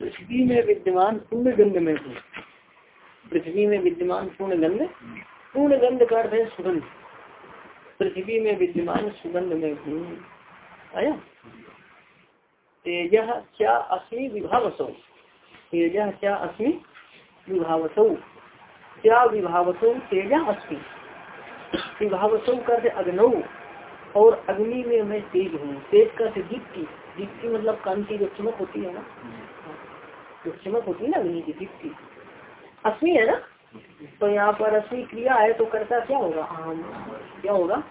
पृथ्वी में विद्यमान पूर्ण गंध में हूँ। पृथ्वी में विद्यमान पूर्ण गंध पूर्ण गंध का अर्थ है सुगंध। पृथ्वी में विद्यमान सुगंध में हूँ। आया? तेज क्या अस्मी विभावसौ? तेज क्या अस्मी विभावसौ? क्या विभावसौ तेज अस्मी विभावसौ कर अग्नौ और अग्नि में मैं तेज हूँ। तेज का दीप्ति। दीप्ति मतलब कांति जो चमक होती है ना? जो चमक होती है ना अग्नि की दीप्ति? अस्मी है ना? तो यहाँ पर अस्मी क्रिया है तो करता क्या होगा? आम। क्या होगा?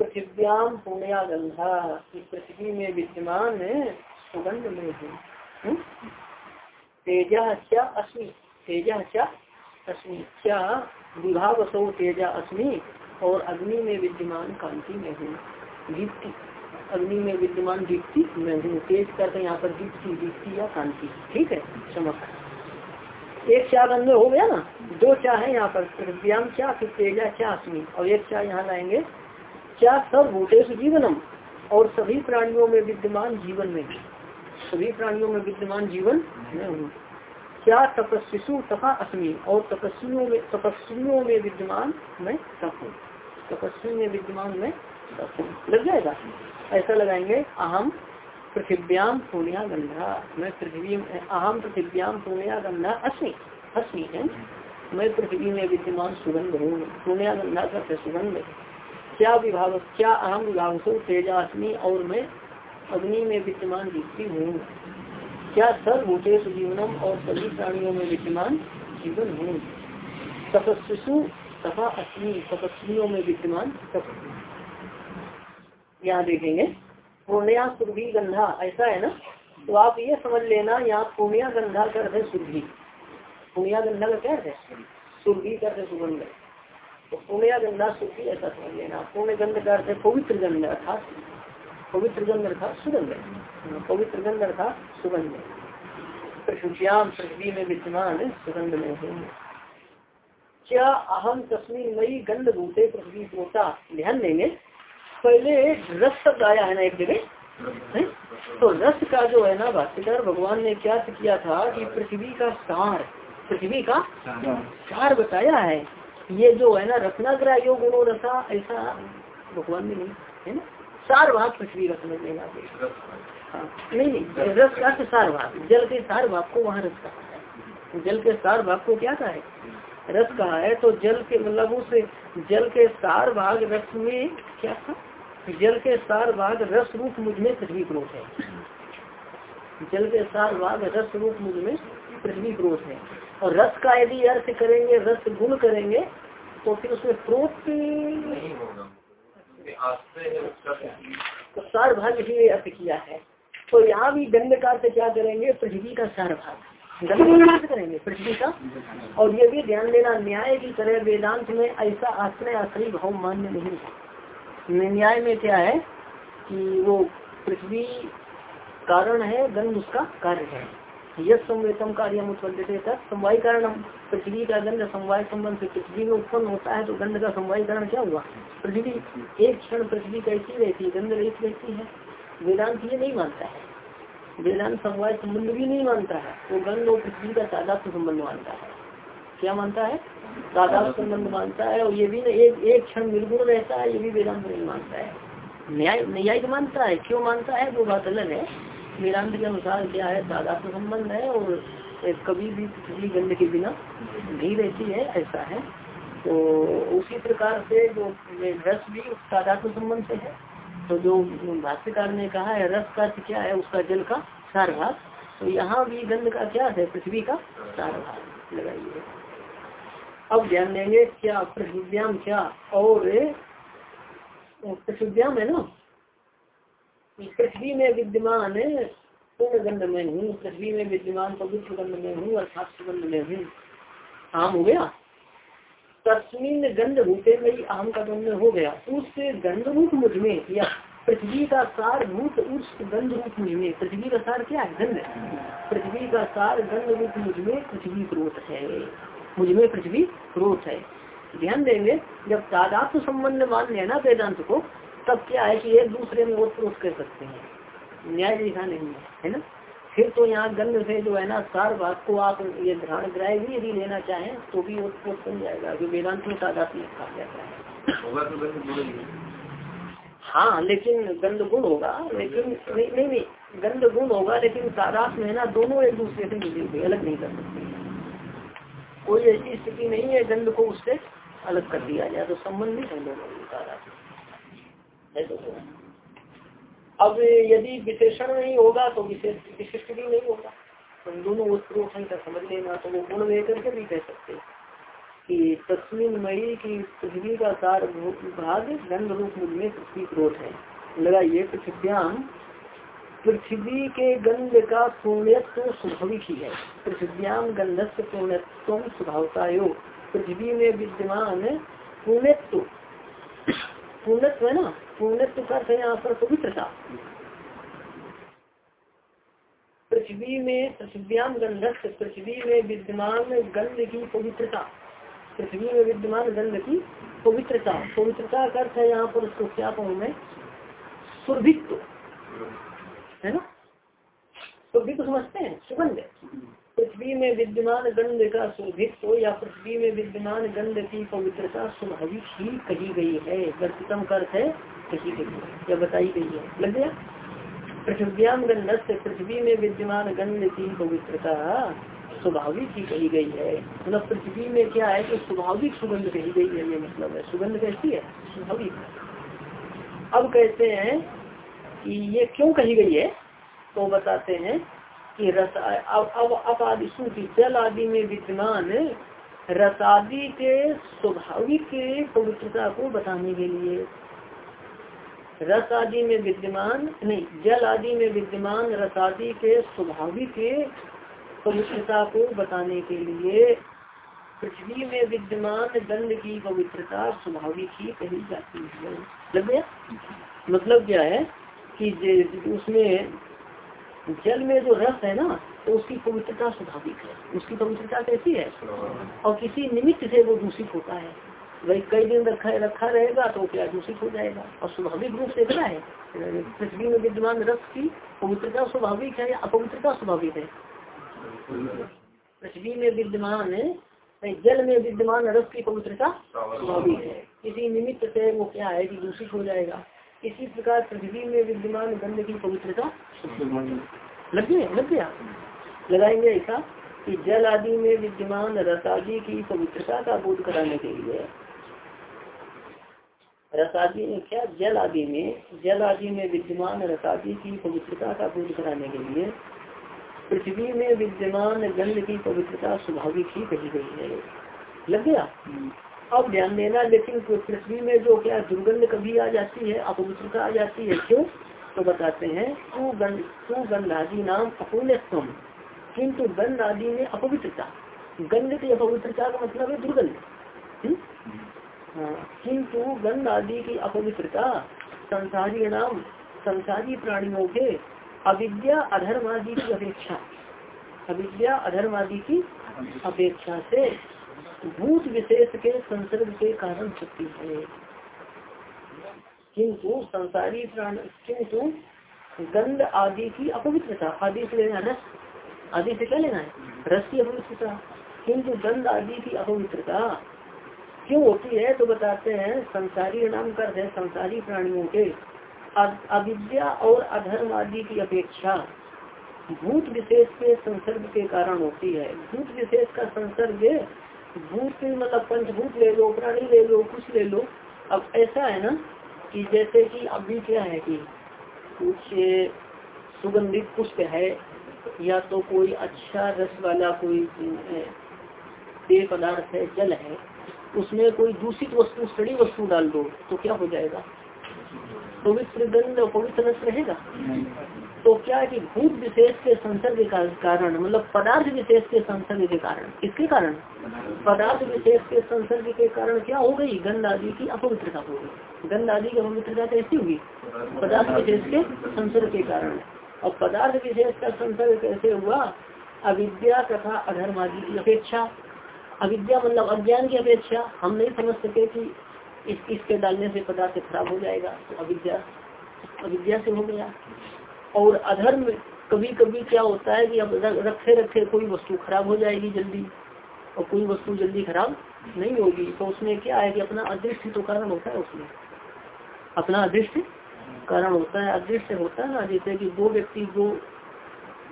पृथ्व्याम पुण्या गंधा। पृथ्वी में विद्यमान सुगंध में है। तेजा क्या अस्मी? तेजा क्या अस्मी। क्या विभावसो तेजा अस्मी? और अग्नि में विद्यमान कांति में हूँ। दीप्ति। अग्नि में विद्यमान दीप्ति में हूँ। तेज करते यहाँ पर दीप्ति दीप्ति या कांति। ठीक है? चमक एक चार अंदर हो गया ना? दो चाह है यहाँ पर। पृथ्व्याम क्या फिर तेजा क्या अस्मी। और एक चाह यहाँ लाएँगे। क्या सब भूतेश जीवनम? और सभी प्राणियों में विद्यमान जीवन में सभी प्राणियों में विद्यमान जीवन में हूँ। क्या तपस्विशु तथा अस्मी? और तपस्वियों में तपस्वियों में विद्यमान मैं तप हूँ। तपस्वी में विद्यमान में तप हूँ। लग जाएगा? ऐसा लगाएँगे, अहम पृथिव्याम पूर्णिया गंधा। मैं पृथ्वी अहम पृथिव्याम पूर्णिया गंधा अस्मी। अस्मी है। मैं पृथ्वी में विद्यमान सुगंध हूँ। पूर्णिया गंधा का सुगंध क्या विभाग क्या अहम विभाग से तेजास्मी और मैं अग्नि में विद्यमान दीप्ति हूँ? क्या सर्वभूतेश जीवनम और सभी प्राणियों में विद्यमान जीवन हूँ? तपस्विशु तथा अस्मी तपस्वियों में विद्यमान तप यहाँ देखेंगे। पूर्णिया सुरभि गंधा, ऐसा है ना? तो आप ये समझ लेना, यहाँ पूर्णिया गंधा कर है सुरभि पुण्या गंधा का क्या है? सुरभि कर है सुगंध। तो पुण्या गंधा सुरभि ऐसा समझ लेना। पूर्ण गंध का अर्थ पवित्र गंध, अर्थात पवित्र गंध अर्थात सुगंध। पवित्र गंध अर्थात सुगंध। पृथ्व्याम पृथ्वी में विद्यमान, सुगंध में हूँ। क्या अहम तस्वीर मई गंध भूते पृथ्वी होता ध्यान देंगे। पहले रस शब्द आया है ना एक जगह? तो रस का जो है ना भाष्यकार भगवान ने क्या किया था कि पृथ्वी का सार, पृथ्वी का सार बताया है। ये जो है ना, रत्नाग्रह योग गुणो रसा ऐसा भगवान ने नहीं, है ना? सार भाग पृथ्वी का समझ लेना हाँ नहीं नहीं, रस का सार भाग, जल के सार भाग को वहाँ रस कहा है। जल के सार भाग को क्या कहा है? रस कहा है तो जल के मतलब उस, जल के सार भाग रस में क्या था? जल के सार भाग रस रूप मुझमें पृथ्वी क्रोध है। जल के सार भाग रस रूप मुझमें पृथ्वी क्रोध है। और रस का यदि अर्थ करेंगे, रस गुण करेंगे तो फिर उसमें क्रोध तो सार भाग इसीलिए अर्थ किया है। तो यहाँ भी गंध का अर्थ क्या करेंगे? पृथ्वी का सार भाग गंध करेंगे पृथ्वी का। और ये भी ध्यान देना न्याय की तरह वेदांत में ऐसा आश्रय आश्रय भाव मान्य नहीं है। न्याय में क्या है कि वो पृथ्वी कारण है, गंध उसका कार्य है। यह संवेतम कार्य उत्पन्न पृथ्वी का गंध समवाय संबंध से पृथ्वी में उत्पन्न होता है तो गंध का समवाय कारण क्या हुआ? पृथ्वी एक क्षण पृथ्वी कैसी रहती है? गंध रहित रहती है। वेदांत ये नहीं मानता है। वेदांत समवाय संबंध भी नहीं मानता है। वो गंध और पृथ्वी का तादात्म संबंध मानता है। क्या मानता है? तादात्म संबंध मानता है और ये भी एक एक क्षण निर्गुण रहता है, ये भी वेदांत नहीं मानता है। न्याय, न्यायिक मानता है। क्यों मानता है? वो बात अलग है। वेदांत के अनुसार क्या है तादात्म संबंध है और कभी भी पृथ्वी गंध के बिना नहीं रहती है, ऐसा है। तो उसी प्रकार से जो रस भी तादात्म संबंध से है। तो जो भाष्यकार ने कहा है, रस का क्या है, उसका जल का सार भाग तो यहाँ भी गंध का क्या है, पृथ्वी का सार भाग लगाइए। अब ध्यान देंगे क्या पृथ्व्याम क्या और पृथ्व्याम है ना? पृथ्वी में विद्यमान पूर्ण गंध में हूँ पृथ्वी में विद्यमान पवित्र गंध में हूँ अर्थात सुगंध में हूँ। आम हो गया? तस्मिन गंध भूते में आम का गंध हो गया। उस गंध रूप मुझमें या पृथ्वी का सार भूत, उस गंध रूप मुझमें। पृथ्वी का सार क्या है? गंध। पृथ्वी का सार गंध रूप मुझमें पृथ्वी क्रोध है। मुझमें पृथ्वी क्रोध है। ध्यान देंगे, जब तादात्म संबंध मान लिया ना वेदांत को तब क्या है कि एक दूसरे में ओत कर सकते हैं। न्याय लिखा नहीं है है ना? फिर तो यहाँ गंध से जो है ना सार भाग को आप ये ध्यान ग्राह भी यदि लेना चाहें तो भी ओत बन जाएगा जो वेदांत में कहा जाता है। हाँ लेकिन गंध गुण होगा लेकिन नहीं नहीं नहीं गंध गुण होगा लेकिन तादात में ना दोनों एक दूसरे से मिले हुए अलग नहीं कर सकते। कोई ऐसी स्थिति नहीं है गंध को उससे अलग कर दिया जाए तो संबंधित है दोनों तादात तो अब यदि विशेषण नहीं होगा तो विशेष विशिष्ट भी नहीं होगा। तो दोनों वस्त्रों संख्या समझ लेना तो वो गुण लेकर के भी कह सकते कि तस्वीन मई की पृथ्वी का सार भाग गंध रूप में पृथ्वी क्रोध है। लगाइए पृथ्व्याम। पृथ्वी के गंध का पूर्णत्व स्वाभाविक ही। है पृथ्व्याम गंधस्व पूर्णत्व स्वभावता पृथ्वी में विद्यमान पूर्णत्व पूर्णत्व है ना? पूर्णत्व का यहाँ पर पवित्रता। पृथ्वी में पृथ्व्याम गंधस्व पृथ्वी में विद्यमान गंध की पवित्रता। पृथ्वी में विद्यमान गंध की पवित्रता। पवित्रता का अर्थ है यहाँ पर उसको क्या कहूँ मैं? सुरभित्व। है ना? सुरभित्व समझते हैं? सुगंध। पृथ्वी में विद्यमान गंध का सुरभित्व या पृथ्वी में विद्यमान गंध की पवित्रता स्वाभाविक ही कही गई है। वर्तितम का अर्थ है कही गई है। या बताई गई है। लग गया? पृथ्व्याम गंध से पृथ्वी में विद्यमान गंध की पवित्रता स्वाभाविक ही कही गई है। मतलब पृथ्वी में क्या है कि स्वाभाविक सुगंध कही गई है, ये मतलब है। सुगंध कैसी है? स्वाभाविक अब कहते हैं कि ये क्यों कही गई है? तो बताते हैं कि रस अब अब अब आदि की जल आदि में विद्यमान रसादि के स्वाभाविक पवित्रता को बताने के लिए। रस आदि में विद्यमान, नहीं, जल आदि में विद्यमान रसादि के स्वाभाविक पवित्रता को बताने के लिए पृथ्वी में विद्यमान दंड की पवित्रता स्वाभाविक ही कही जाती है। मतलब क्या? है कि उसमें जल में जो रस है ना तो उसकी पवित्रता स्वाभाविक है। उसकी पवित्रता कैसी है? और किसी निमित्त से वो दूषित होता है। भाई कई दिन रखा रखा रहेगा तो क्या दूषित हो जाएगा? और स्वाभाविक रूप से क्या है। पृथ्वी में विद्यमान रस की पवित्रता स्वाभाविक है या अपवित्रता स्वाभाविक है? पृथ्वी में विद्यमान जल में विद्यमान रस की पवित्रता स्वाभाविक है। किसी निमित्त से वो क्या है कि दूषित हो जाएगा? इसी प्रकार पृथ्वी में विद्यमान गंध की पवित्रता लग गया लग गया। लगाएँगे ऐसा कि जल आदि में विद्यमान रसादी की पवित्रता का बोध कराने के लिए। रसादी में क्या? जल आदि में जल आदि में विद्यमान रसादी की पवित्रता का बोध कराने के लिए पृथ्वी में विद्यमान गंध की पवित्रता स्वाभाविक ही कही गई है। लग गया? अब ध्यान देना, लेकिन पृथ्वी में जो क्या दुर्गंध कभी आ जाती है, अपवित्रता आ जाती है, क्यों? तो बताते हैं गंध तू गंधादि नाम अपूर्णत्व किंतु गंध आदि में अपवित्रता। गंध की अपवित्रता का मतलब है दुर्गंध। हम्म? हाँ किंतु गंध आदि की अपवित्रता संसारी नाम, संसारी प्राणियों के अविद्या अधर्म आदि की अपेक्षा, अविद्या अधर्म आदि की अपेक्षा से भूत विशेष के संसर्ग के कारण शक्ति है। किंतु संसारी प्राण, किंतु गंध आदि की अपवित्रता, आदि से लेना रस आदि से क्या लेना है? रस की अपवित्रता। किंतु गंध आदि की अपवित्रता क्यों होती है? तो बताते हैं, संसारी नाम कर संसारी प्राणियों के। अविद्या और अधर्म आदि की अपेक्षा भूत विशेष के संसर्ग के कारण होती है। भूत विशेष का संसर्ग भूत मतलब पंचभूत ले लो, प्राणी ले लो, कुछ ले लो। अब ऐसा है ना कि जैसे कि अभी क्या है कि कुछ सुगंधित पुष्प है, या तो कोई अच्छा रस वाला कोई पेय पदार्थ है, जल है, उसमें कोई दूषित वस्तु, सड़ी वस्तु डाल दो तो क्या हो जाएगा? पवित्र गंध, पवित्र रस रहेगा? तो क्या है कि भूत विशेष के संसर्ग के कारण मतलब पदार्थ विशेष के संसर्ग के कारण। इसके कारण? पदार्थ विशेष के संसर्ग के कारण क्या हो गई? गंध आदि की अपवित्रता हो गई। गंध आदि की अपवित्रता कैसी होगी? पदार्थ विशेष के संसर्ग के कारण। और पदार्थ विशेष का संसर्ग कैसे हुआ? अविद्या तथा अधर्म आदि की अपेक्षा। अविद्या मतलब अज्ञान की अपेक्षा। हम नहीं समझ सके कि इस इसके डालने से पदार्थ खराब हो जाएगा। तो अविद्या अविद्या से हो गया। और अधर्म कभी कभी क्या होता है कि अब रखे रखे कोई वस्तु खराब हो जाएगी जल्दी, और कोई वस्तु जल्दी खराब नहीं होगी तो उसमें क्या है कि अपना अदृष्ट तो कारण होता है उसमें। अपना अदृष्ट कारण होता है, अदृष्ट होता है ना, जैसे कि दो व्यक्ति दो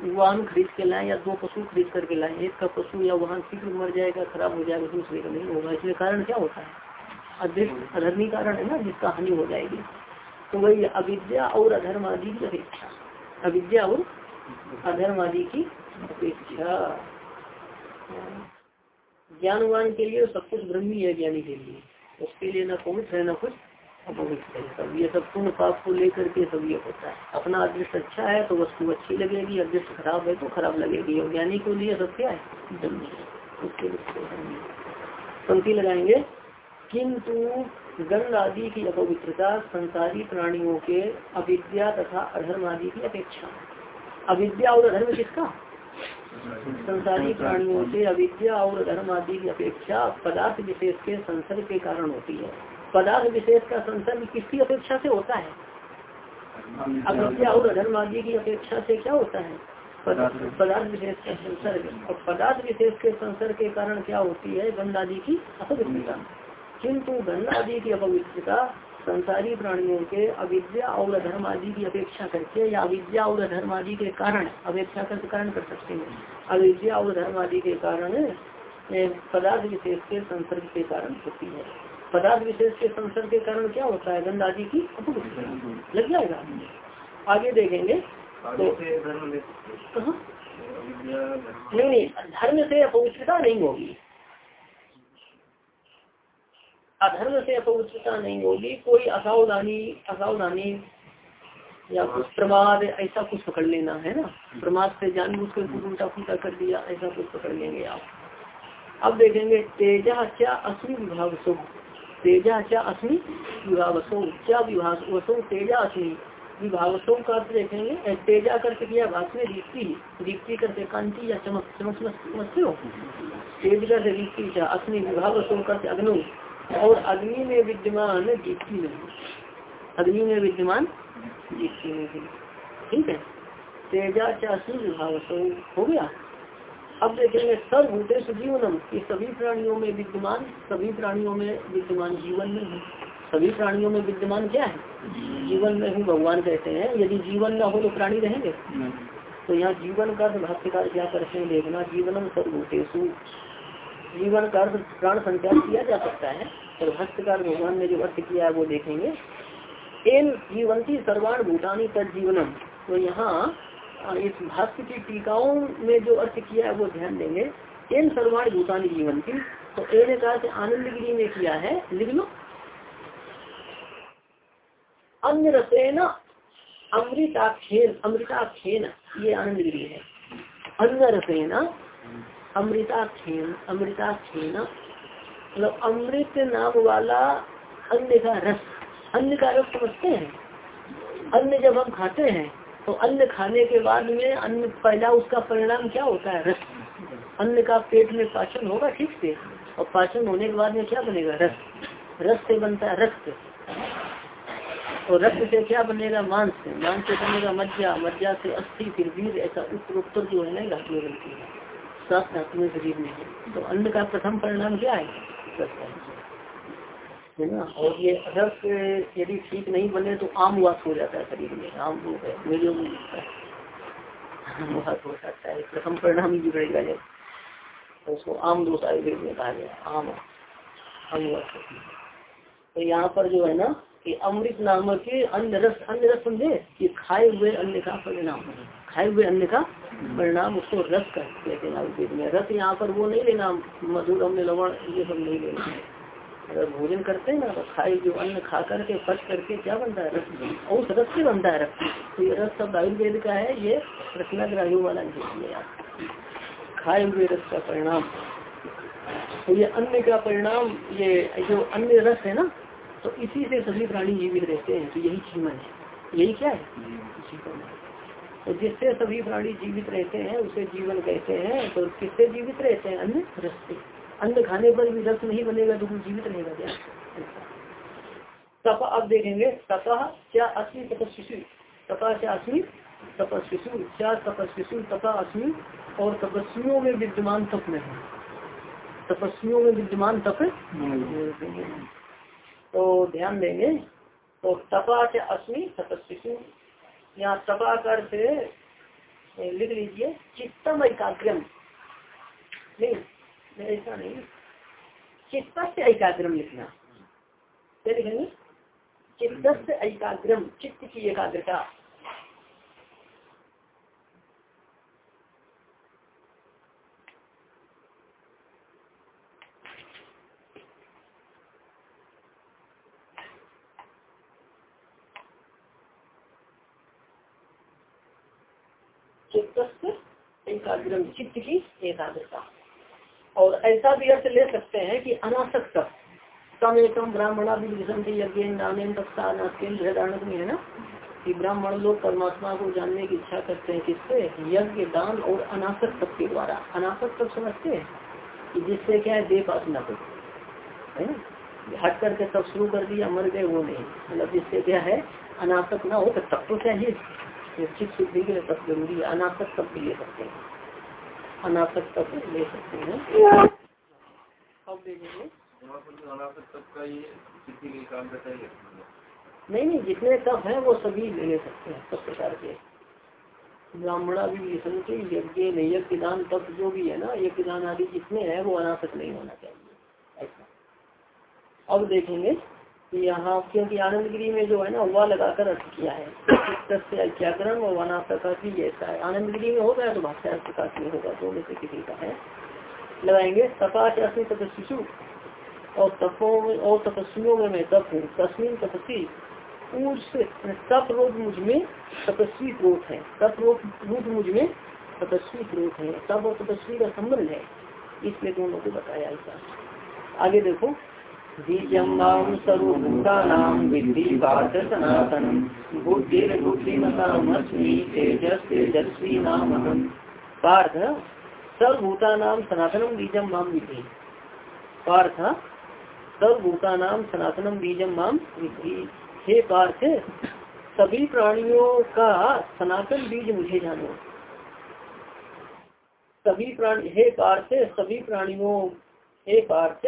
वाहन खरीद के लाए या दो पशु खरीद करके लाए, एक का पशु या वाहन शीघ्र मर जाएगा, खराब हो जाएगा, दूसरे का नहीं होगा, इसमें कारण क्या होता है? अदृष्ट, अधर्मी कारण है ना, जिसका हानि हो जाएगी। तो वही अविद्या और अधर्म आदि की अपेक्षा। अविद्या और अधर्म आदि की अपेक्षा। ज्ञानवान के लिए सब कुछ ब्रह्मी है ज्ञानी के लिए। उसके लिए न पवित्र है, न कुछ अपवित्र है। सब ये सब पूर्ण पाप को लेकर के सब ये होता है। अपना अदृष्ट अच्छा है तो वस्तु अच्छी लगेगी, अदृष्ट खराब है तो खराब लगेगी। और ज्ञानी को लिए सब क्या है? ब्रह्मी। उसके लिए पंक्ति लगाएँगे, किंतु गंध आदि की अपवित्रता, संसारी प्राणियों के अविद्या तथा अधर्म आदि की अपेक्षा। अविद्या और अधर्म किसका? संसारी प्राणियों से अविद्या और धर्म आदि की अपेक्षा पदार्थ विशेष के संसर्ग के कारण होती है। पदार्थ विशेष का संसर्ग किसकी अपेक्षा से होता है? अविद्या और धर्म आदि की अपेक्षा से क्या होता है? पदार्थ विशेष का संसर्ग। और पदार्थ विशेष के संसर्ग के कारण क्या होती है? गंध आदि की अपवित्रता। किंतु गंध आदि की अपवित्रता संसारी प्राणियों के अविद्या और अधर्म आदि की अपेक्षा करके या अविद्या और अधर्म आदि के कारण अपेक्षा कर कारण कर सकते हैं। अविद्या और धर्म आदि के कारण पदार्थ विशेष के संसर्ग के कारण होती है। पदार्थ विशेष के संसर्ग के कारण क्या होता है? गंध आदि की लग जाएगा? आगे देखेंगे। तो नहीं नहीं धर्म से अपवित्रता नहीं होगी। अधर्म से अपवित्रता नहीं होगी, कोई असावधानी असावधानी या कुछ प्रमाद, ऐसा कुछ पकड़ लेना, है ना? प्रमाद से जानबूझ कर कुछ उल्टा फुलटा कर दिया, ऐसा कुछ पकड़ लेंगे आप। अब देखेंगे तेजा क्या अश्वी विभाग सो तेजा क्या अश्वी विभाग सो क्या विभाग वसो तेजा अश्वी विभागसों का अर्थ देखेंगे तेजा करके किया भाष में दीप्ति। दीप्ति करते कांति या चमक चमक समझते हो तेज करते दीप्ति अश्वी विभागसों करते अग्नो। और अग्नि में विद्यमान दीप्ति नहीं अग्नि में विद्यमान दीप्ति नहीं ठीक है? तेजा चाशी विभाग हो गया। अब देखेंगे सर सर्वभूतेश जीवनम। ये सभी प्राणियों में विद्यमान सभी प्राणियों में विद्यमान जीवन में हूँ। सभी प्राणियों में विद्यमान क्या है? जीवन में हूँ भगवान कहते हैं। यदि जीवन न हो तो प्राणी रहेंगे। तो यहाँ जीवन का भाष्यकार क्या करते हैं? देखना जीवनम सर्वभूतेशु जीवन का अर्थ प्राण संचार किया जा सकता है, और भक्तकार भगवान ने जो अर्थ किया है वो देखेंगे। एन जीवंती सर्वाण भूटानी तद जीवनम। तो यहाँ इस भाष्य की टीकाओं में जो अर्थ किया है वो ध्यान देंगे। एन सर्वाण भूटानी जीवंती। तो एन कहा आनंद गिरी में किया है, लिख लो। अन्य रसेन अमृताखेन अमृताखेन ये आनंद गिरी है। अन्य रसेन अमृताक्षेन अमृताक्षेन मतलब अमृत नाम वाला अन्न का रस अन्न का रस समझते हैं। अन्न जब हम खाते हैं तो अन्न खाने के बाद में अन्न पहला उसका परिणाम क्या होता है? रस। अन्न का पेट में पाचन होगा ठीक से, और पाचन होने के बाद में क्या बनेगा? रस। रस से बनता है रक्त। और रक्त से क्या बनेगा? मांस मांस से बनेगा मज्जा। मज्जा से अस्थि, फिर वीर, ऐसा उत्तर जो है ना में बनती है। सात धातु शरीर में है। तो अन्न का प्रथम परिणाम क्या है? है। ना? और ये रस यदि ठीक नहीं बने तो आम वास हो जाता है शरीर में। आम वो है, मेरे वास हो सकता है, प्रथम परिणाम ही बिगड़ेगा जब। तो उसको आम दोष आयुर्वेद में कहा गया आम आम वास। तो यहाँ पर जो है ना कि अमृत नामक अन्य रस अन्य रस समझे? कि खाए हुए अन्य का परिणाम खाए हुए अन्य का परिणाम उसको रस कर कहते हैं में। रस यहाँ पर वो नहीं लेना, मधुर अम्ल लवण, ये सब नहीं लेना। अगर भोजन करते हैं ना तो खाए जो अन्न खा करके पच करके क्या बनता है? रस। और उस रस से बनता है रस। तो ये रस शब्द आयुर्वेद का है, ये रचनाग्राहियों वाला नहीं है खाए हुए रस का परिणाम। तो ये अन्न का परिणाम, ये जो अन्य रस है ना तो इसी से सभी प्राणी जीवित रहते हैं तो यही जीवन है। यही क्या है? जीवन तो जिससे सभी प्राणी जीवित रहते हैं उसे जीवन कहते हैं तो किससे जीवित रहते हैं? अन्य रस से अन्न खाने पर भी रक्त नहीं बनेगा तो जीवित रहेगा क्या? तपा अब देखेंगे। तपा क्या असली तपस्वी तपा क्या असली तपस्वी क्या तपस्वी तपा असली और तपस्वियों में विद्यमान तप में है। तपस्वियों में विद्यमान तप? तो ध्यान देंगे। तो तपा से अस्मी तपस्वी यहाँ तपा कर से लिख लीजिए चित्तम एकाग्रम नहीं ऐसा नहीं। चित्त से एकाग्रम लिखना। क्या लिखेंगे चित्त से एकाग्रम चित्त की एकाग्रता। एकाग्रम चित्त की एकाग्रता। और ऐसा भी अर्थ ले सकते हैं कि अनासक्त तम एकम ब्राह्मणा भी यज्ञ नामेन में है ना? कि ब्राह्मण लोग परमात्मा को जानने की इच्छा करते हैं किससे? यज्ञ, दान और अनासक तप के द्वारा। अनासक तप समझते हैं कि जिससे क्या है? देह पास न हो ना? हट करके तब शुरू कर दिया, मर गए, वो नहीं। मतलब जिससे क्या है? अनासक ना हो तो तब तो चाहिए। चित्त शुद्धि के लिए तब ज़रूरी है। अनासक तब भी ले सकते हैं अनासक तब ले सकते हैं। अब देखेंगे? नहीं नहीं जितने तप है वो सभी ले सकते हैं सब प्रकार के। ब्राह्मणा भी संति यज्ञ यज्ञ दान तप जो भी है ना यज्ञ दान आदि जितने हैं वो अनासक नहीं होना चाहिए। ऐसा। अब देखेंगे यहाँ क्योंकि आनंद गिरी में जो है ना, वह लगाकर अर्थ किया है। व्याकरण और वनाशका भी ऐसा है। आनंदगिरी में होगा तो भाषा में होगा, दो में से किसी का है। लगाएँगे तपाश असमी और तपों में, और तपस्वियों में मैं तप हूँ। तस्वीन तपस्वी तप रोग मुझमें तपस्वी क्रोध है। तप रोग मुझमें तपस्वी क्रोध है। तप और तपस्वी का संबंध है। इसलिए दोनों को बताया ऐसा। आगे देखो। बीजम माम सर्वभूतानां विद्धि पार्थ सनातनम बुद्धिर्बुद्धिमतामस्मि तेजस तेजस्वी नाम पार्थ, सर्वभूतानां सनातनम बीजम माम विद्धि। पार्थ, सर्वभूतानां सनातनम बीजम माम विद्धि। हे पार्थ, सभी प्राणियों का सनातन बीज मुझे जानो। सभी प्राणी हे पार्थ, सभी प्राणियों हे पार्थ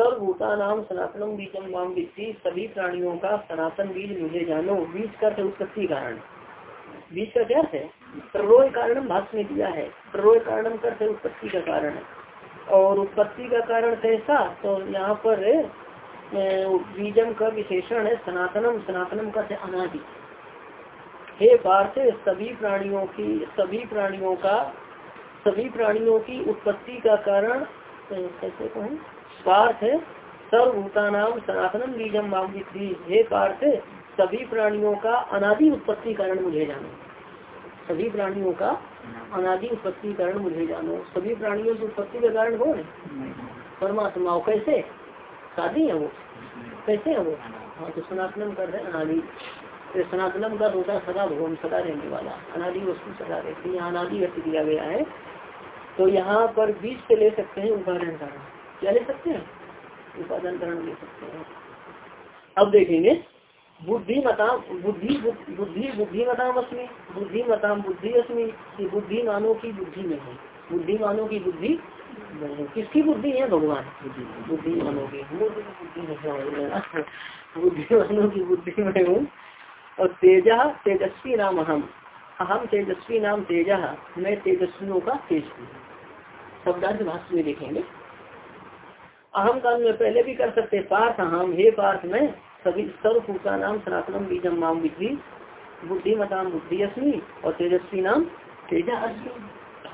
सर्वभूता नाम सनातनम बीजम माम विद्धि, सभी प्राणियों का सनातन बीज मुझे जानो। बीज का उत्पत्ति कारण। बीज का क्या है? प्ररोय कारण भाष में दिया है। प्ररोय कारण कर उत्पत्ति का कारण और उत्पत्ति का कारण कैसा तो यहाँ पर बीजम का विशेषण है सनातनम। सनातनम का अनादि। हे पार्थ सभी प्राणियों की, सभी प्राणियों का, सभी प्राणियों की उत्पत्ति का कारण कैसे कहें? पार्थ सर्वभूता नाम सनातनम बीजम माम हे पार्थ, सभी प्राणियों का अनादि उत्पत्ति कारण मुझे जानो। सभी प्राणियों का अनादि उत्पत्ति कारण मुझे जानो। सभी प्राणियों की उत्पत्ति का कारण कौन है? परमात्मा। कैसे? शादी है वो। कैसे है वो? हाँ तो सनातनम कर रहे अनादि। सनातनम का होता सदा भगवान सदा रहने वाला। अनादि वस्तु सदा रहती है। अनादि व्यक्त किया गया है। तो यहाँ पर बीज से ले सकते हैं उदाहरण कारण। क्या ले सकते हैं? उपादान करण ले सकते हैं। अब देखेंगे, बुद्धि मताम, बुद्धि बुद्धि बुद्धि मताम अस्मी, बुद्धि मताम बुद्धि अस्मी बुद्धि मानो की बुद्धि में है। बुद्धि मानो की बुद्धि किसकी बुद्धि है? भगवान बुद्धि। मानो की बुद्धि मानो की बुद्धि में हूँ। और तेजा, तेजस्वी नाम अहम। अहम तेजस्वी नाम तेजा, मैं तेजस्वियों का तेज हूँ। शब्दार्थ भाष्य में देखेंगे। अहम काल में पहले भी कर सकते, पार्थ अहम, हे पार्थ में सभी सर्व का नाम सनातनम बीजम माम विधि बुद्धिमताम बुद्धि अस्मी और तेजस्वी नाम तेजा अस्मी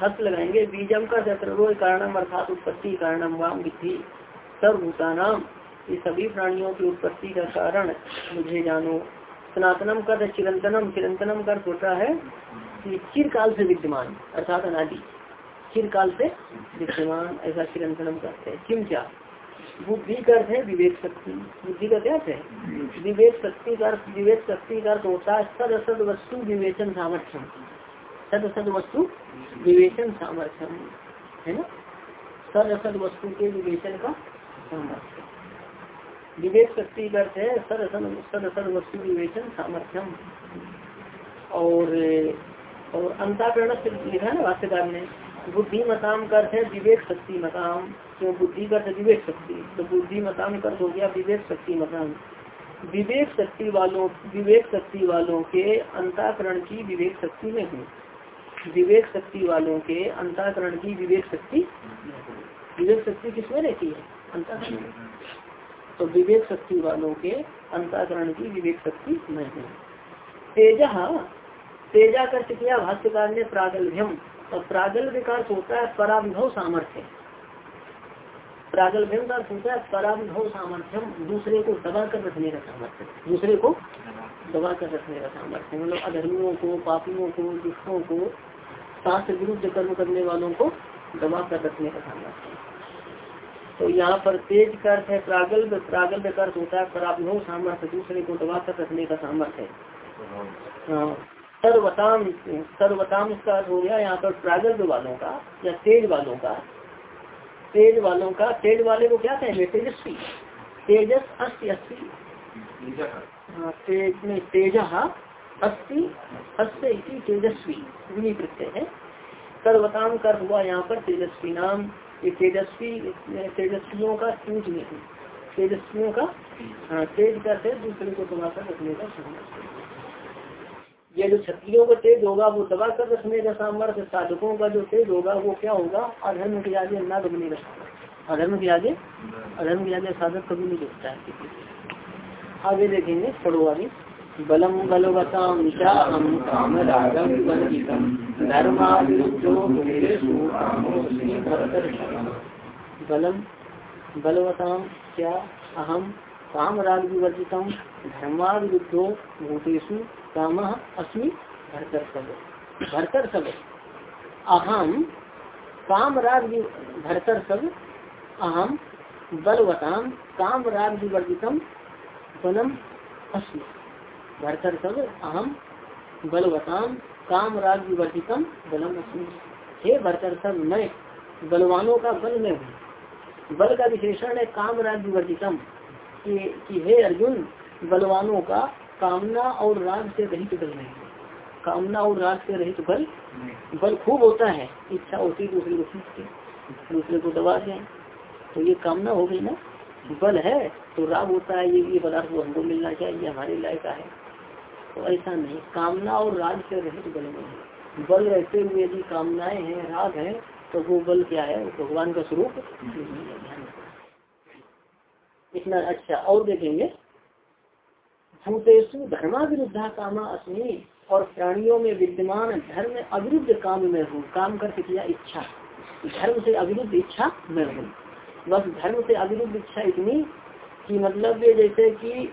हस्त लगाएँगे, बीजम का शत्रुरोय कारणम अर्थात उत्पत्ति कारणम वाम विधि सर्वभूता नाम। ये सभी प्राणियों की उत्पत्ति का कारण मुझे जानो। सनातनम कर चिरंतनम चिरंतनम कर होता है कि चिरकाल से विद्यमान, अर्थात अनादि। चिरकाल से विद्यमान, ऐसा चिरंतनम करते हैं। किम क्या? बुद्धि का अर्थ है विवेक शक्ति। बुद्धि का क्या है? विवेक शक्ति का अर्थ विवेक शक्ति का अर्थ होता है सद असद वस्तु विवेचन सामर्थ्यम। सद असद वस्तु विवेचन सामर्थ्यम। है ना? सद असद वस्तु के विवेचन का सामर्थ्य। विवेक शक्ति करते हैं सर सर असद सद असद वस्तु विवेचन सामर्थ्यम। और और अंताकरण लिखा है ना भाष्यकार ने, बुद्धिमताम कर है विवेक शक्ति मताम। क्यों बुद्धि कर विवेक शक्ति? तो बुद्धि मतान कर हो गया, विवेक शक्ति मतान। विवेक शक्ति वालों, विवेक शक्ति वालों के अंताकरण की विवेक शक्ति में हूँ। विवेक शक्ति वालों के अंताकरण की विवेक शक्ति विवेक शक्ति किसमें रहती है? अंताकरण तो विवेक शक्ति वालों के अंताकरण की विवेक शक्ति में है। तेजा तेजा कर किया भाष्यकार ने प्रागल्भ्यम। और प्रागल्भ का होता है पराभिभव सामर्थ्य प्रागल्भ्यम का होता है पराभिभव सामर्थ्यम, दूसरे को दबा कर रखने का सामर्थ्य दूसरे को दबा कर रखने का सामर्थ्य मतलब अधर्मियों को, पापियों को, दुष्टों को, शास्त्र विरुद्ध कर्म करने वालों को दबा कर रखने का सामर्थ्य तो यहाँ पर तेज का अर्थ है प्रागल्भ प्रागल्भ का अर्थ होता है पराभिभव सामर्थ्य, दूसरे को दबा कर रखने का सामर्थ्य हाँ। सर्वताम सर्वताम इसका अर्थ हो गया यहाँ पर प्रागल्भ वालों का या तेज वालों का। तेज वालों का तेज वाले को क्या कहेंगे? तेजस्वी। तेजस अस्थि अस्थि हाँ, तेज में तेज अस्थि अस्थि तेजस्वी। प्रत्यय है। सर्वताम कर हुआ यहाँ पर तेजस्वी नाम। ये तेजस्वी तेजस्वियों का तेजस्वियों का हाँ तेज करते दूसरे को दबा कर रखने का सामर्थ्य ये जो क्षत्रियों का तेज होगा, वो दबा कर रखने का सामर्थ्य, साधकों का जो तेज होगा, वो क्या होगा? अधर्म के आगे न दबने का अधर्म के आगे? अधर्म के आगे साधक कभी नहीं दिखता है। आगे देखेंगे, पढ़ो आगे। बलम बलवताम बलम बलवताम क्या अहम काम राग विवर्जित धर्माद विरुद्धो भूतेषु काम अस्मी भरकर सब भरकर सब अहम काम राग भरकर सब अहम बलवताम काम राग विवर्जितम बलम अस्मी। भरकर सब अहम बलवताम काम राग विवर्तितम बलम हे भरतर सब मैं बलवानों का बल में हूँ। बल का विशेषण है काम राग विवर्तितम कि, कि हे अर्जुन बलवानों का कामना और राग से रहित बल नहीं कामना और राग से रहित बल बल खूब होता है। इच्छा होती दूसरे को खींचते दूसरे को दबा दें तो ये कामना हो गई ना। बल है तो राग होता है ये ये पदार्थ को हमको मिलना चाहिए हमारे लायक है। तो ऐसा नहीं। कामना और राग से रहित बल नहीं है। बल रहते हुए यदि कामनाएँ हैं राग है तो वो बल क्या है? भगवान का स्वरूप। इतना अच्छा और देखेंगे। धर्मा विरुद्धा कामा अस्मी और प्राणियों में विद्यमान धर्म अविरुद्ध काम में हूँ। काम करके किया इच्छा। धर्म से अविरुद्ध इच्छा में हूँ। बस धर्म से अविरुद्ध इच्छा इतनी कि मतलब ये जैसे कि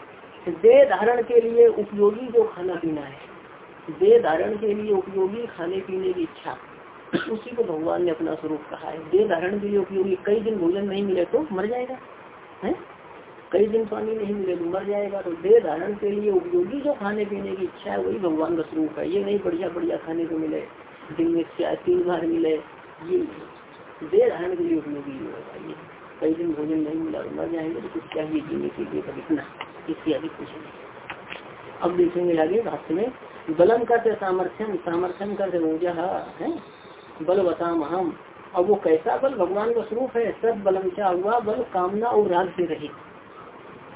देह धारण के लिए उपयोगी जो खाना पीना है। देह धारण के लिए उपयोगी खाने पीने की इच्छा। उसी को भगवान ने अपना स्वरूप कहा है। देह धारण के लिए उपयोगी कई दिन भोजन नहीं मिले तो मर जाएगा। है? कई दिन पानी नहीं मिले मर जाएगा तो देह धारण के लिए उपयोगी जो खाने पीने की इच्छा है, वही भगवान का स्वरूप है। ये नहीं बढ़िया बढ़िया खाने को मिले, दिन में चाय तीन बार मिले, ये देह धारण के लिए उपयोगी ये। कई दिन भोजन नहीं मिला मर जाएँगे तो कुछ चाहिए जीने के लिए तब इतना इत्यादि कुछ नहीं। अब देखेंगे आगे भाष्य में, बलम करते सामर्थ्यम सामर्थ्यम करते ऊर्जा है? बलवताम हम अब वो कैसा बल? भगवान का स्वरूप है सब बलम क्या हुआ बल, कामना और राग से रहित।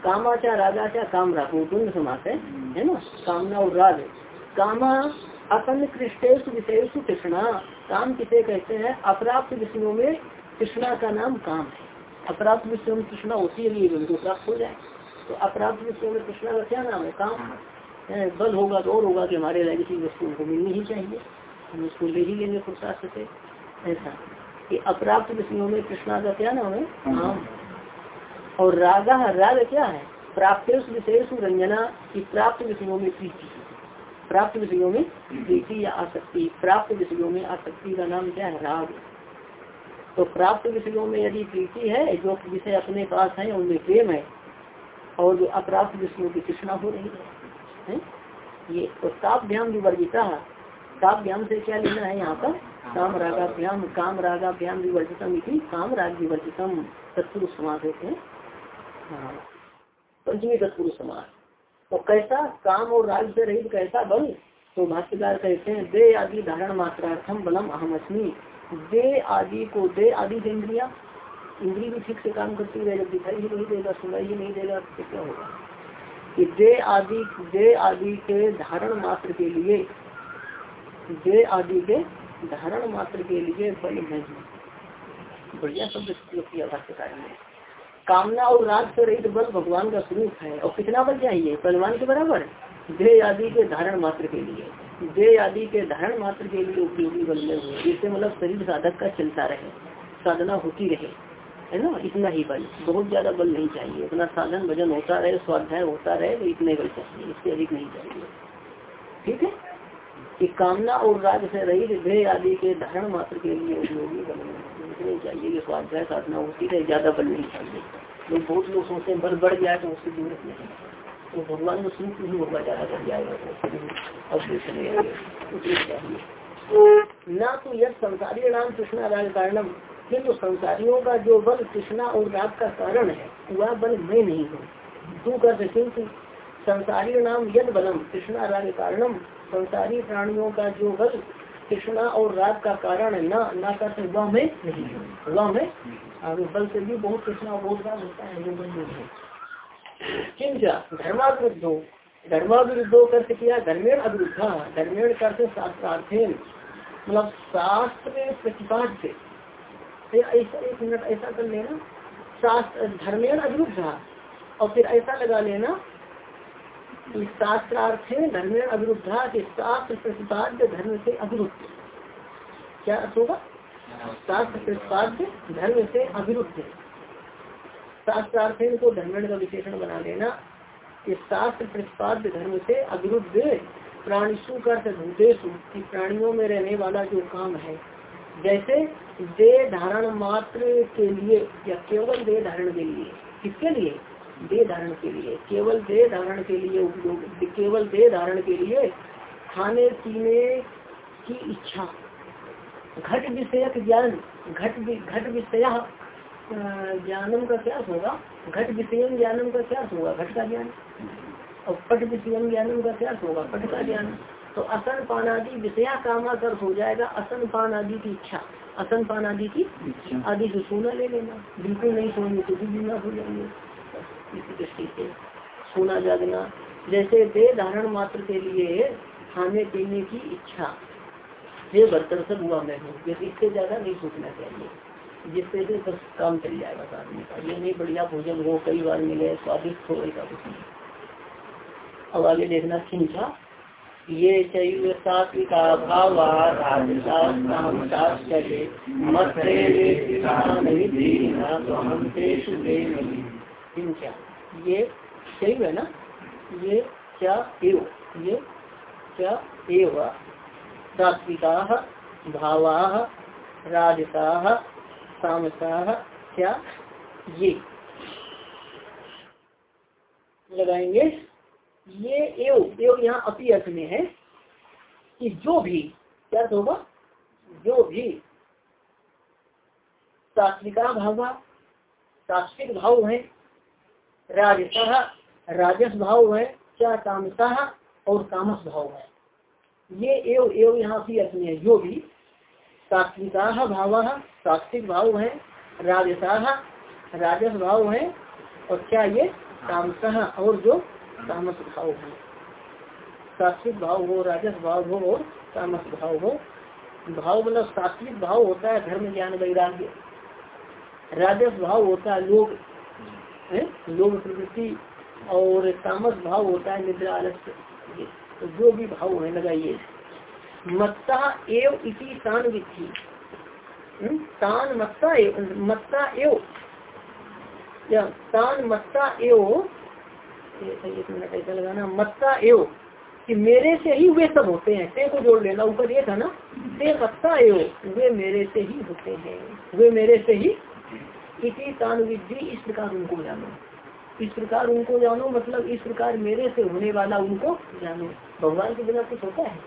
कामाचा रागाचा काम राग समास है है ना, कामना और राग कामा अपन कृष्णेश विषय कृष्णा काम किसे कहते हैं? अप्राप्त विषयों में कृष्णा का नाम काम है. अप्राप्त विषयों में कृष्णा होती है प्राप्त हो जाए। तो अपराध विषय में कृष्णा का क्या नाम है? काम बल होगा तो और होगा कि हमारे लिए किसी वस्तु उनको मिलनी ही चाहिए। हम उसको ले ही लेंगे पुरुषार्थ से। ऐसा। कि अप्राप्त विषयों में कृष्णा का क्या नाम है? काम और रागा राग क्या है? प्राप्त विषय रंजना की प्राप्त विषयों में प्रीति। प्राप्त विषयों में प्रीति या आसक्ति। प्राप्त विषयों में आसक्ति का नाम क्या है? राग। तो प्राप्त विषयों में यदि प्रीति है जो विषय अपने पास है उनमें प्रेम है और जो अप्राप्त विषयों की कृष्णा हो रही है, ये तो ताप ध्यान विवर्जिता ध्यान से क्या लेना है यहाँ पर? काम रागाभ्याम काम रागाभ्याम विवर्जितम काम राग विवर्जितम तत्पुरुष समाज होते हैं। हाँ पंचमी तत्पुरुष समाज। और कैसा काम और राग से रहित कैसा बल? तो भाष्यकार कहते हैं, दे आदि धारण मात्रार्थम बलम अहम अस्मी दे आदि को दे आदि इंद्रिया। इंद्री भी ठीक से काम करती रहे, जब दिखाई ही नहीं देगा, सुनाई ही नहीं देगा तो क्या होगा? कि दे आदि दे आदि के धारण मात्र के लिए, दे आदि के धारण मात्र के लिए बल नहीं बढ़िया शब्द किया भाष्यकार ने। कामना और राग से रहित बल भगवान का स्वरूप है। और कितना बल चाहिए? पहलवान के बराबर? दे आदि के धारण मात्र के लिए। दे आदि के धारण मात्र के लिए उपयोगी बल में हुए। जिससे मतलब शरीर साधक का चलता रहे, साधना होती रहे, है ना? इतना ही बल। बहुत ज़्यादा बल नहीं चाहिए। इतना साधन भजन होता रहे, स्वाध्याय होता रहे तो इतने बल चाहिए। इससे अधिक नहीं चाहिए। ठीक है? कि कामना और राग से रही देह आदि के धारण मात्र के लिए उपयोगी बल इतने चाहिए कि स्वाध्याय साधना होती रहे ज़्यादा बल नहीं चाहिए लोग बहुत लोग सोचते हैं, बल बढ़ जाए तो उसकी ज़रूरत नहीं तो भगवान को शुरू नहीं होगा ज़्यादा बढ़ जाएगा। तो अब उतनी चाहिए। ना तो यह संसारी नाम कृष्णा राग कारणम किन्तु संसारियों का जो बल कृष्णा और राग का कारण है, वह बल मैं नहीं हूँ। तू कर किंतु संसारी नाम यद बलम, कृष्णा राग कारणम, संसारी प्राणियों का जो बल कृष्णा और राग का कारण है ना ना करते वह में वह में आगे बल से भी बहुत कृष्णा और बहुत राग होता है, जो नहीं है। किंचा धर्माविरुद्धो धर्माविरुद्धो कर किया, धर्मेण अविरुद्धा धर्मेण करते शास्त्रार्थेन मतलब शास्त्र प्रतिपाद्य ऐसा एक मिनट ऐसा कर लेना, शास्त्र, धर्मेण अविरुद्धा और फिर ऐसा लगा लेना शास्त्रार्थ है धर्मेण अविरुद्धा के शास्त्र प्रतिपाद्य धर्म से अविरुद्ध क्या अर्थ होगा? शास्त्र प्रतिपाद्य धर्म से अविरुद्ध शास्त्रार्थ को धर्मेण का विशेषण बना लेना कि शास्त्र प्रतिपाद्य धर्म से अविरुद्ध प्राणीसु का भूतेशु की प्राणियों में रहने वाला जो काम है, जैसे दे धारण मात्र के लिए या केवल दे धारण के लिए, किसके लिए? दे धारण के लिए केवल दे धारण के लिए उपयोग केवल दे धारण के लिए खाने पीने की इच्छा। घट विषयक ज्ञान घट घट विषय ज्ञानम का क्या होगा? घट विषय ज्ञानम का क्या होगा? घट का ज्ञान। और पट विषय ज्ञानम का क्या होगा? पट का ज्ञान। तो असन पान आदि विषया कामा कर हो जाएगा असन पान आदि की इच्छा। असन पान आदि की आदि से सोना ले लेना। बिल्कुल नहीं सोएँगे तो भी बीमार हो जाएँगे। इसी दृष्टि से सोना जागना। जैसे दे धारण मात्र के लिए खाने पीने की इच्छा। ये बर्तन सब हुआ मैं हूँ। जैसे इससे ज़्यादा नहीं सोचना चाहिए। जिससे से बस काम चल जाएगा आदमी का। ये नहीं बढ़िया भोजन हो, कई बार मिले, स्वादिष्ट हो, ऐसा कुछ नहीं। अब आगे देखना खिंचा ये चाहिए सात्विका भाव ये सही है ना? ये क्या एव? ये क्या एव? सात्विका, भावा, राजसा, सामसा, क्या? ये। लगाएँगे। ये एव एव यहाँ अपी अर्थ में है कि जो भी, क्या होगा? जो भी। सात्विका, भाव, सात्विक भाव है। राजसा राजस भाव है, क्या कामसा और कामस भाव है। ये एव एव यहाँ की अर्थ है, जो भी सात्विका भाव, सात्विक भाव है, राजसा राजस भाव है, और क्या ये कामसा और जो तामस भाव है। सात्विक भाव हो राजस भाव हो और तामस भाव हो। भाव मतलब सात्विक भाव होता है धर्म ज्ञान वैराग्य। राजस भाव होता है लोग लोग प्रवृत्ति और तामस भाव होता है निद्रा आलस्य तो जो भी भाव है, लगाइए। मत्ता एव इसी तान विधि तान मत्ता एव मत्ता एव। या तान मत्ता एव। एक मिनट ऐसा लगाना। मत्ता एव। कि मेरे से ही वे सब होते हैं। ते को जोड़ लेना। ऊपर ये था ना, ते मत्ता एव। वे मेरे से ही होते हैं। वे मेरे से ही इसी तान विधि इस प्रकार उनको जानो। इस प्रकार उनको जानो मतलब इस प्रकार मेरे से होने वाला उनको जानो। भगवान के बिना कुछ होता है?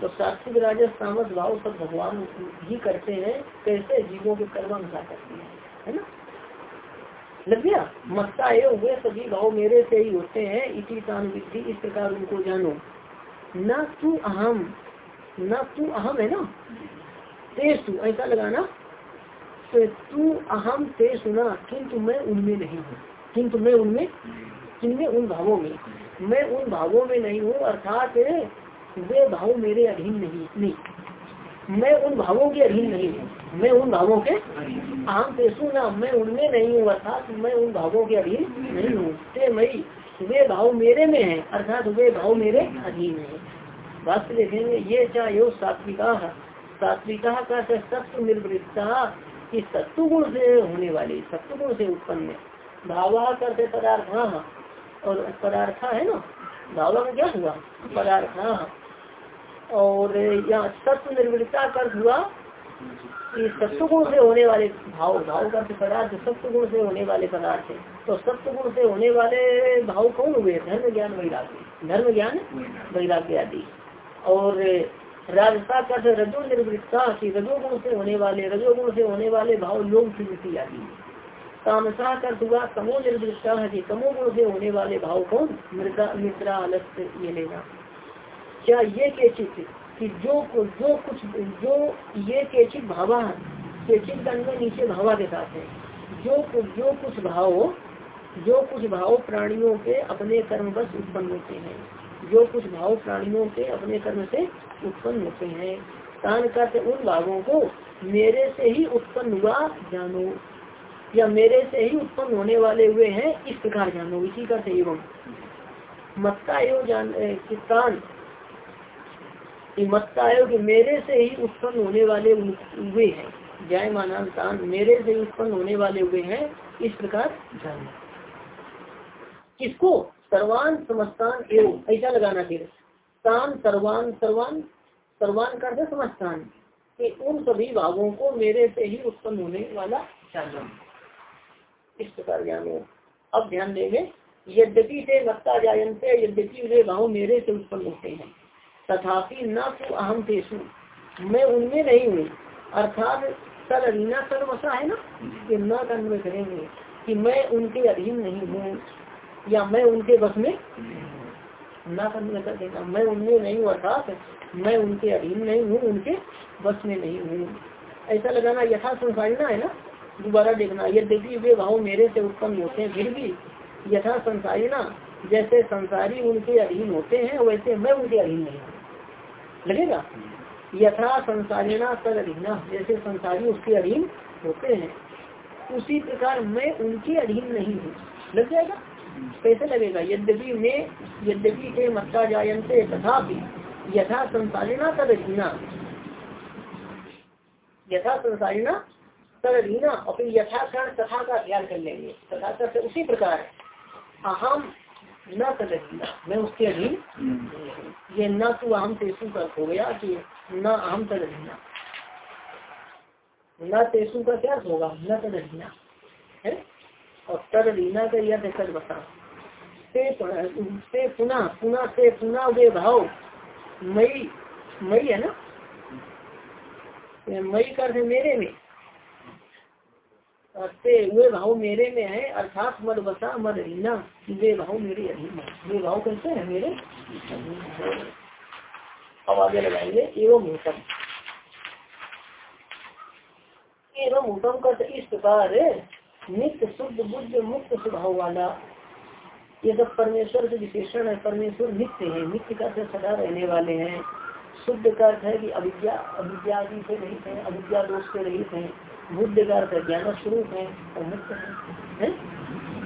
तो सात्विक राजस तामस भाव सब भगवान ही करते हैं, कैसे जीवों के कर्म अनुसार करते हैं, है ना? लग गया? मत्ता एवं वे सभी भाव मेरे से ही होते हैं, इसी तान विधि इस प्रकार उनको जानो। न तू अहम, न तू अहम है ना? तेज तू, ऐसा लगाना तो अहम ते सुना, किंतु मैं उनमें नहीं हूँ। किंतु मैं उनमें किनमें उन भावों में। मैं उन भावों में नहीं हूँ, अर्थात, वे भाव मेरे अधीन नहीं नहीं। मैं उन भावों के अधीन नहीं हूँ। मैं उन भावों के आम पेशु ना मैं उनमें नहीं हूँ, अर्थात, मैं उन भावों के अधीन नहीं हूँ। मई, वे भाव मेरे में है, अर्थात, वे भाव मेरे अधीन है। वास्तव देखेंगे ये चाहे सात्विका सात्विका का सत्य निर्वृत्ता कि सत्व गुण से होने वाली सत्व गुण से उत्पन्न भावा करते पदार्थ और पदार्थ है ना? भावा में क्या हुआ? पदार्थ और यहाँ सत्व निर्वृत्ता कर हुआ कि सत्व गुण से होने वाले भाव भाव का पदार्थ सत्व गुण से होने वाले पदार्थ है। तो सत्व गुण से होने वाले भाव कौन हुए? धर्म ज्ञान वैराग्य। धर्म ज्ञान वैराग्य आदि। और राजसा कर रजो निर्वृत्ता की रजोगुण से होने वाले रजोगुण से होने वाले भाव लोग स्मृति आदि तामसा कर हुआ तमो निर्वृत्ता है तमो गुण से होने वाले भाव कौन? मृदा मित्रा अलग ये लेना क्या ये के कि जो जो कुछ, जो ये केचित भावा केचित में नीचे भावा के साथ है। जो जो कुछ भाव, जो कुछ भाव प्राणियों के अपने कर्म बस उत्पन्न होते हैं। जो कुछ भाव प्राणियों के अपने कर्म से उत्पन्न होते हैं। तान करते उन भावों को मेरे से ही उत्पन्न हुआ जानो, या मेरे से ही उत्पन्न होने वाले हुए हैं, इस प्रकार जानो। इसी का एवं मत्ता एवं जान किसान मत्ता है कि मेरे से ही उत्पन्न होने वाले हुए हैं। जय मानान मेरे से उत्पन्न होने वाले हुए हैं, इस प्रकार जान। किसको? सर्वान समस्तान एवं। ऐसा लगाना फिर। तान, सर्वान सर्वान सर्वान कर समस्तान। कि उन सभी भावों को मेरे से ही उत्पन्न होने वाला जानो इस प्रकार जानो अब ध्यान देंगे, यद्यपि से मत्ता जायंते यद्यपि वे भाव मेरे से उत्पन्न होते हैं, तथापि न तो अहम तेसु मैं उनमें नहीं हूँ। अर्थात सर अधीना सर्वसा है ना? कि न अन्वय करेंगे। कि मैं उनके अधीन नहीं हूँ। या मैं उनके बस में न अन्वय कर देना मैं उनमें नहीं हूँ अर्थात मैं उनके अधीन नहीं हूँ, उनके बस में नहीं हूँ। ऐसा लगाना यथा संसारिणा है ना? दोबारा देखना यद्यपि वे भाव मेरे से उत्पन्न होते हैं, फिर भी यथा संसारिणा जैसे संसारी उनके अधीन होते हैं, वैसे मैं उनके अधीन नहीं हूँ। लगेगा? यथा संसारिणा तद अधीना जैसे संसारी उसके अधीन होते हैं, उसी प्रकार मैं उनके अधीन नहीं हूँ। लग जाएगा? कैसे लगेगा। यद्यपि मैं यद्यपि के मत्ता जायंते तथापि यथा संसारिणा तद अधीना यथा संसारिणा तद अधीना और फिर यथाकरण तथा का ध्यान कर लेंगे। तथा कर उसी प्रकार अहम न तदहीना मैं उसके अधीन ये न तो अहम तेसु का हो गया कि न अहम तदहीना न तेसु का क्या होगा? न तदहीना है? और तदहीना का यह कर बता। से पुनः पुनः से पुनः वे भाव। मई मई है ना? मई कर मेरे में। वे भाव मेरे में है, अर्थात मद बसा, मद रीना वे भाव मेरे अधीन है। वे भाव कैसे है मेरे? अब आगे लगाएँगे। एवं उत्तम। एवं उत्तम का इस प्रकार नित्य शुद्ध बुद्ध मुक्त स्वभाव वाला। ये सब परमेश्वर से विशेषण है परमेश्वर नित्य है नित्य का सदा रहने वाले हैं। शुद्ध का अर्थ है कि अविद्या अविद्या से रहित है अविद्या दोष से रहित है। बुद्ध का अर्थ ज्ञान स्वरूप है और मुक्त है,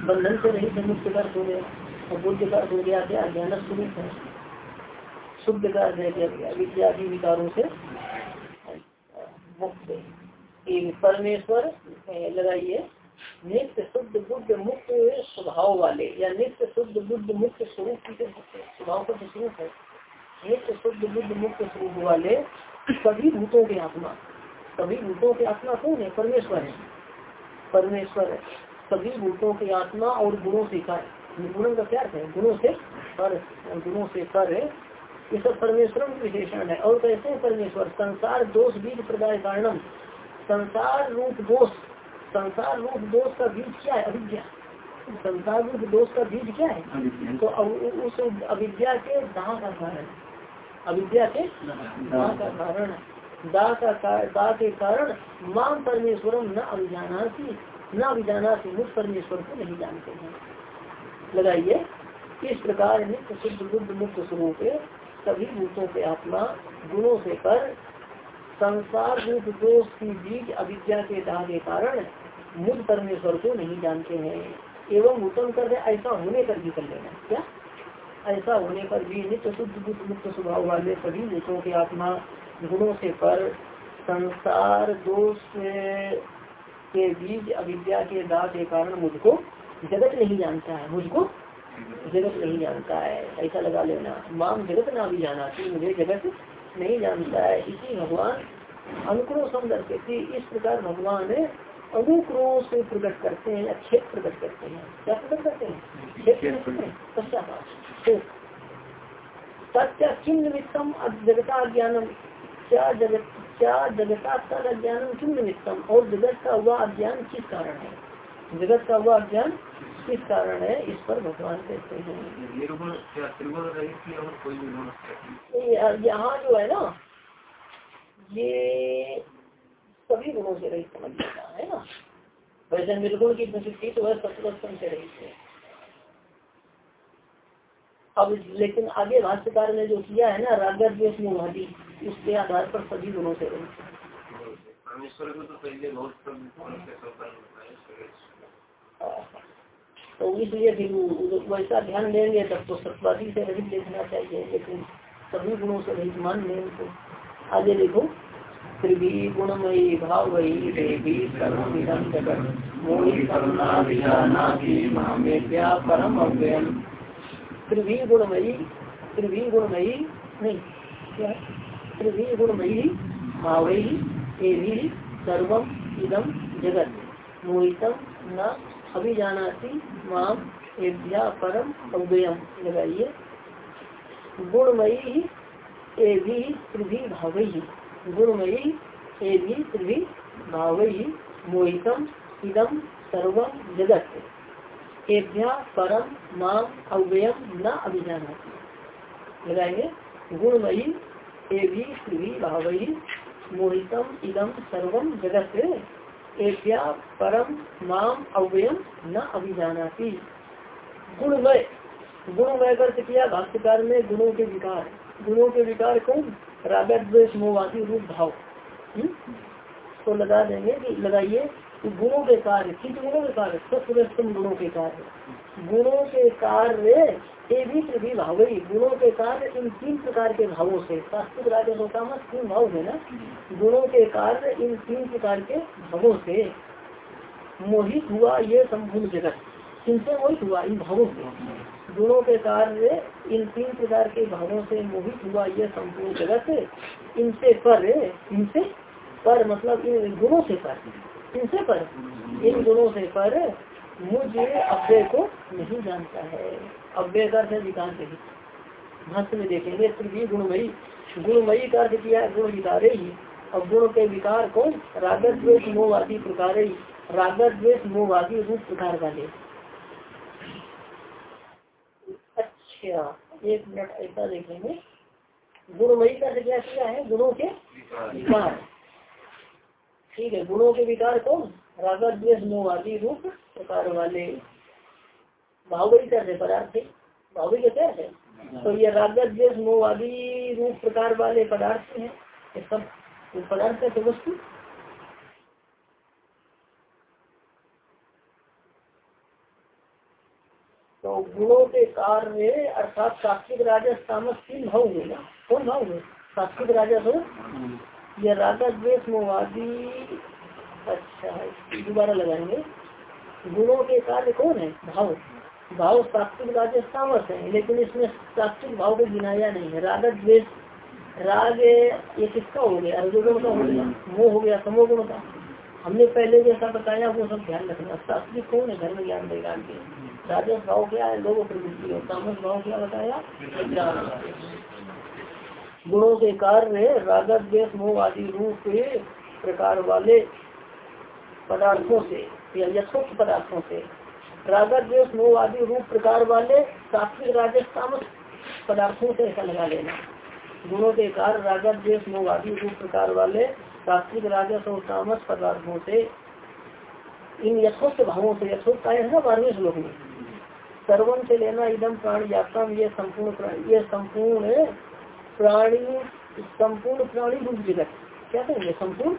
बंधन से रहित है मुक्त का अर्थ हो गया। और बुद्ध का अर्थ हो गया क्या? ज्ञान स्वरूप है। शुद्ध का अर्थ है विद्यादि विकारों से मुक्त परमेश्वर लगाइए। नित्य शुद्ध बुद्ध मुक्त स्वभाव वाले या नित्य शुद्ध बुद्ध मुक्त स्वरूप स्वभाव का स्वरूप है। नित्य शुद्ध बुद्ध मुक्त स्वरूप वाले सभी भूतों के आत्मा, सभी भूतों के आत्मा कौन है? परमेश्वर है। परमेश्वर है। सभी भूतों की आत्मा और गुणों से कर। गुणों का क्या है? गुणों से कर। गुणों से कर। ये सब परमेश्वर विशेषण है। और कैसे परमेश्वर, संसार दोष बीज प्रदाय कारणम। संसार रूप दोष संसार रूप दोष का बीज क्या है? अविद्या संसार रूप दोष का बीज क्या है? तो उस अविद्या के दाह का कारण। अविद्या के दाह का कारण। दाह का दाह के कारण माम परमेश्वरम न अभिजाना थी न अभिजाना थी मुझ परमेश्वर को नहीं जानते हैं। लगाइए इस प्रकार नित्य शुद्ध बुद्ध मुक्त स्वरूप सभी भूतों के आत्मा गुणों से कर संसार रूप दोष की बीज अविद्या के दाह के कारण मुझ परमेश्वर को नहीं जानते हैं। एवं उत्तम कर ऐसा होने पर भी कर लेना। क्या? ऐसा होने पर भी नित्य शुद्ध, बुद्ध मुक्त स्वभाव वाले सभी भूतों के आत्मा गुणों से पर संसार दोष के बीज अविद्या के दाह के कारण मुझको जगत नहीं जानता है। मुझको जगत नहीं जानता है। ऐसा लगा लेना। माम जगत ना भी जाना कि मुझे जगत नहीं जानता है। इसी भगवान अनुक्रोश हम थी इस प्रकार भगवान अनुक्रोश से प्रकट करते हैं या प्रकट करते हैं। क्या प्रकट करते हैं? सत्य किम निमित्तम जगता ज्ञानम क्या जगत क्या जगता तद अज्ञानम किम निमित्तम और जगत का हुआ अज्ञान किस कारण है? जगत का हुआ अज्ञान किस कारण है? इस पर भगवान कहते हैं। यहाँ जो है ना ये सभी गुणों से रही समझ जाता है ना। वैसे निर्गुण की प्रसिद्धि तो वह सत्वस्तम से रही है। अब लेकिन आगे भाष्यकार ने जो किया है ना रागर द्वेश मोहादी उसके आधार पर सभी गुणों से रही परमेश्वर को तो पहले बहुत तो इसलिए फिर वैसा ध्यान देंगे, तब तो सत्वादी से रहित देखना चाहिए, लेकिन सभी गुणों से रहित मान लें तो। आगे देखो। त्रिवी गुणमयी देवी परम अव्ययम त्रिवी गुणमयी त्रिवी गुणमयी नहीं त्रिवी गुणमयी देवी सर्वम इदम जगत। मोहितम न अभिजानाती माम एभ्या परम अव्ययम लगाइए। गुणमयी एवी त्रिभी भावई गुणमयी एवी त्रिभी भावई मोहितम इदम सर्व जगत। एभ्या परम माम अव्ययम न अभिजानाती। लगाएँगे गुणमयी एवी त्रिभी भावई मोहितम इदम सर्वम जगत। परम माम अव्ययम न अभिजानाती। गुणमय। गुणमय का किया भाष्यकार में गुणों के विकार। गुणों के विकार कौन? रागा द्वेष मोहवादी रूप भाव। हम्म? तो लगा देंगे कि लगाइए गुणों के कार्य किस गुणों के कार्य सत्म गुणों के कार्य। गुणों के कार्य भी भी भाव गुणों के कार्य इन तीन प्रकार के भावों से शास्त्रिक राजस्व कामत तीन भाव है ना? गुणों के कार्य इन तीन प्रकार के भावों से। मोहित हुआ ये संपूर्ण जगत। किनसे मोहित हुआ इन भावों से। गुणों के कार्य इन तीन प्रकार के भावों से मोहित हुआ ये संपूर्ण जगत। इनसे पर इनसे पर मतलब इन गुणों से पर। इनसे पर। इन गुणों से पर मुझे अव्यय को नहीं जानता है। अव्यय अर्थ रहित भक्त में देखेंगे गुणमयी गुणमयी का अर्थ किया गुण ही गुण के विकार रागत मोहवादी प्रकार ही रागत मोहवादी रूप प्रकार वाले अच्छा एक मिनट, ऐसा देखेंगे। गुणमयी का अर्थ क्या किया है? गुणों के विकार। ठीक है, गुणों के विकार कौन? रागा द्वेष मोह रूप प्रकार वाले। भावरी कैसे पदार्थ भावरी का क्या है। तो ये रागा द्वेष रूप प्रकार वाले पदार्थ है। ये सब पदार्थ है वस्तु तो गुणों के कार्य अर्थात सात्विक राजस तामस तीन भाव हुए ना? कौन भाव हुए? सात्विक राजस हो। यह राधा द्वेष मोवादी अच्छा दोबारा लगाएँगे। गुणों के कार्य कौन है? भाव। भाव सात्विक राजस सामर्थ है, लेकिन इसमें सात्विक भाव को गिनाया नहीं है। राधा द्वेष, राग ये किसका हो गया? रजोगुण का हो गया, मोह हो गया समो गुण का। हमने पहले जैसा बताया, वो सब ध्यान रखना। सात्विक कौन है? धर्म ज्ञान वैज्ञान के। राजस भाव क्या है? लोगों प्रवृत्ति और तामस भाव क्या बताया? गुणों के कार्य रागत देश मोह आदि रूप प्रकार वाले पदार्थों से, या यथोक्त पदार्थों से रागत देश मोह आदि रूप प्रकार वाले सात्विक राजस्थान पदार्थों से ऐसा लगा लेना। गुणों के कारण रागत देश मोह आदि रूप प्रकार वाले सात्विक राजस और तामस पदार्थों से, इन यथोक्त भावों से, यथोक्त आए है ना बारहवें श्लोक में? सर्वन से लेना एकदम प्राण यात्रा, ये संपूर्ण ये संपूर्ण प्राणी संपूर्ण प्राणी रूप जगत। क्या कहेंगे? संपूर्ण?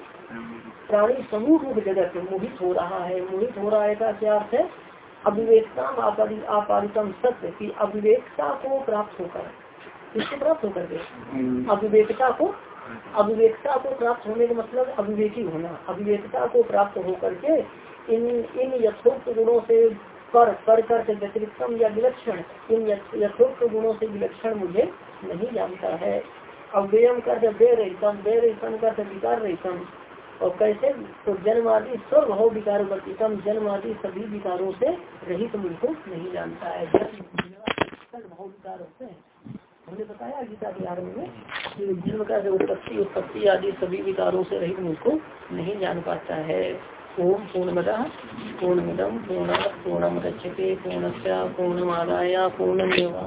प्राणी समूह रूप जगत, मोहित हो रहा है, मोहित हो रहा है का क्या अर्थ है? अविवेकता आपादितम सत्य की अविवेकता को प्राप्त होकर किससे प्राप्त होकर के? अविवेकता को अविवेकता को प्राप्त होने का मतलब अविवेकी होना। अविवेकता को प्राप्त होकर के इन इन यथोक्त गुणों से पर कर कर व्यतिरिक्तम या विलक्षण इन यथोक्त गुणों से विलक्षण मुझे नहीं जानता है। अव्ययम कर दे रहीतम दे रहीतम कर विकार रहीतम। और कैसे? तो जन्म आदि सब भाव विकार वर्तितम जन्म आदि सभी विकारों से रहित मुझको नहीं जानता है। भाव विकार होते हैं हमने बताया गीता आरंभ में जन्म का जो उत्पत्ति उत्पत्ति आदि सभी विकारों से रहित मुझको नहीं जान पाता है। ओम पूर्णमद पूर्णमिदम पूर्ण पूर्णम पूर्णमदच्यते पूर्णस्य, पूर्णमादाय, पूर्णमेवा।